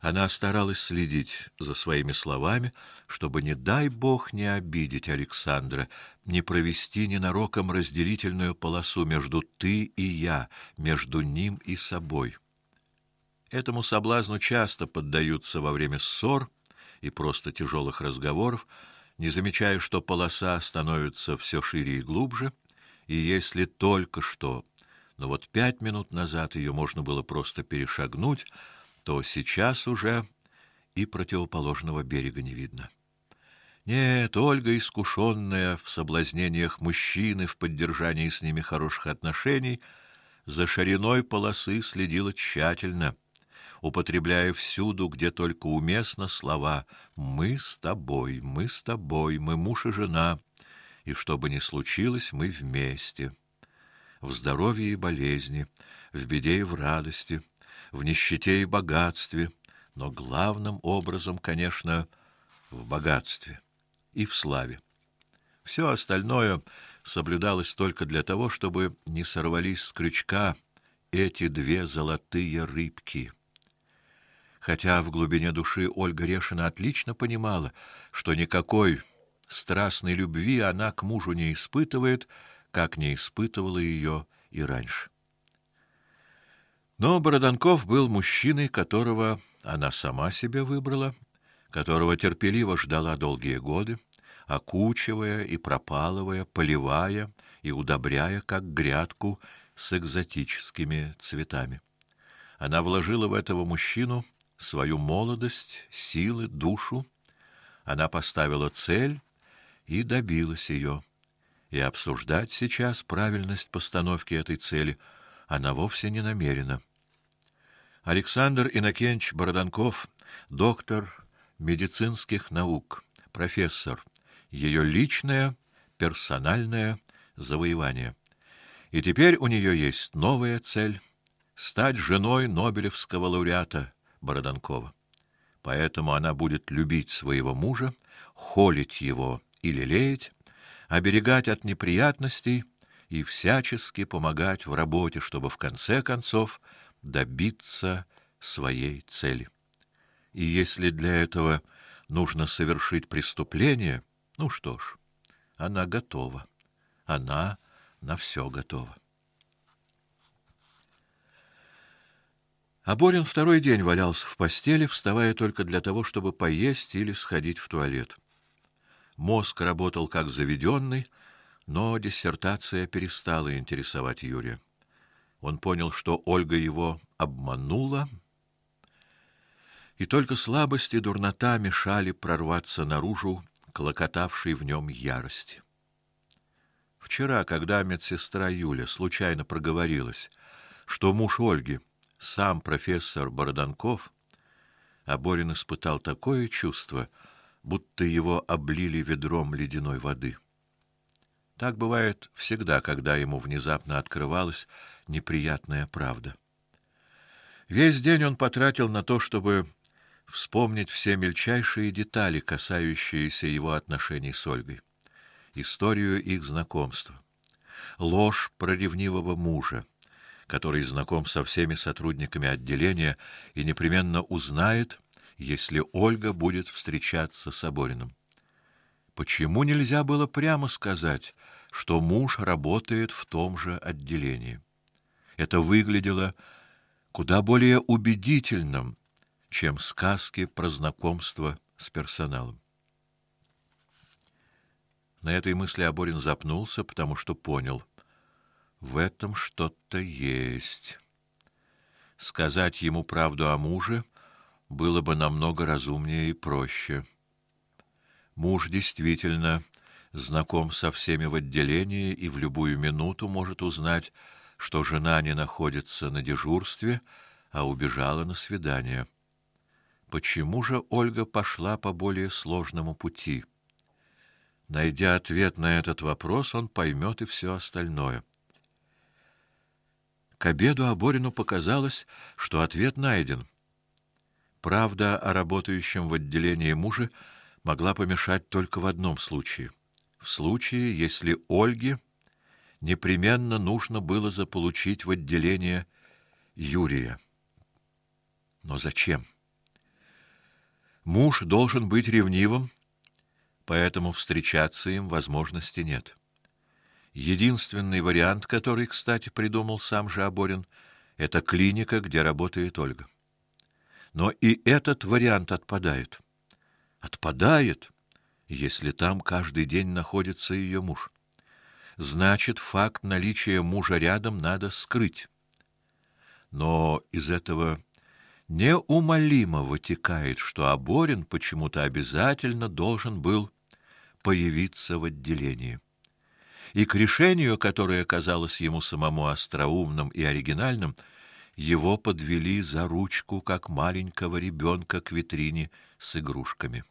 Она старалась следить за своими словами, чтобы не дай бог не обидеть Александра, не провести ненароком разделительную полосу между ты и я, между ним и собой. Этому соблазну часто поддаются во время ссор и просто тяжелых разговоров, не замечая, что полоса становится все шире и глубже, и если только что, но вот пять минут назад ее можно было просто перешагнуть, то сейчас уже и противоположного берега не видно. Нет, Ольга, искушенная в соблазнениях мужчин и в поддержании с ними хороших отношений, за шириной полосы следила тщательно, употребляя всюду, где только уместно, слова «мы с тобой», «мы с тобой», «мы муж и жена», и что бы ни случилось, мы вместе. В здоровье и болезни, в беде и в радости, в нищете и богатстве, но главным образом, конечно, в богатстве и в славе. Все остальное соблюдалось только для того, чтобы не сорвались с крючка эти две золотые рыбки. Хотя в глубине души Ольга Решина отлично понимала, что никакой страстной любви она к мужу не испытывает, как не испытывала ее и раньше. Но Бороданков был мужчиной, которого она сама себе выбрала, которого терпеливо ждала долгие годы, окучивая и пропалывая, поливая и удобряя, как грядку с экзотическими цветами. Она вложила в этого мужчину свою молодость, силы, душу. Она поставила цель и добилась ее. И обсуждать сейчас правильность постановки этой цели она вовсе не намерена. Александр Инакенч Бороданков, доктор медицинских наук, профессор. Ее личное, персональное завоевание. И теперь у нее есть новая цель стать женой Нобелевского лауреата Бороданкова. Поэтому она будет любить своего мужа, холить его и лелеять, оберегать от неприятностей и всячески помогать в работе, чтобы в конце концов добиться своей цели. И если для этого нужно совершить преступление, ну что ж, она готова. Она на все готова. А Борин второй день валялся в постели, вставая только для того, чтобы поесть или сходить в туалет. Мозг работал как заведенный, но диссертация перестала интересовать Юрия. Он понял, что Ольга его обманула, и только слабость и дурнота мешали прорваться наружу клокотавшей в нем ярости. Вчера, когда медсестра Юля случайно проговорилась, что муж Ольги сам профессор Бороданков, Аборин испытал такое чувство, будто его облили ведром ледяной воды. Так бывает всегда, когда ему внезапно открывалась неприятная правда. Весь день он потратил на то, чтобы вспомнить все мельчайшие детали, касающиеся его отношений с Ольгой, историю их знакомства, ложь про ревнивого мужа, который знаком со всеми сотрудниками отделения и непременно узнает, если Ольга будет встречаться с Обориным. Почему нельзя было прямо сказать, что муж работает в том же отделении? Это выглядело куда более убедительным, чем сказки про знакомство с персоналом. На этой мысли Аборин запнулся, потому что понял: в этом что-то есть. Сказать ему правду о муже было бы намного разумнее и проще. Муж действительно знаком со всеми в отделении и в любую минуту может узнать, что жена не находится на дежурстве, а убежала на свидание. Почему же Ольга пошла по более сложному пути? Найдя ответ на этот вопрос, он поймет и все остальное. К обеду Аборину показалось, что ответ найден. Правда о работающем в отделении муже могла помешать только в одном случае. В случае, если Ольге непременно нужно было заполучить в отделение Юрия. Но зачем? Муж должен быть ревнивым, поэтому встречаться им возможности нет. Единственный вариант, который, кстати, придумал сам же Аборин, это клиника, где работает Ольга. Но и этот вариант отпадает. Отпадает, если там каждый день находится ее муж. Значит, факт наличия мужа рядом надо скрыть. Но из этого неумолимо вытекает, что Аборин почему-то обязательно должен был появиться в отделении. И к решению, которое казалось ему самому остроумным и оригинальным, его подвели за ручку, как маленького ребенка к витрине с игрушками.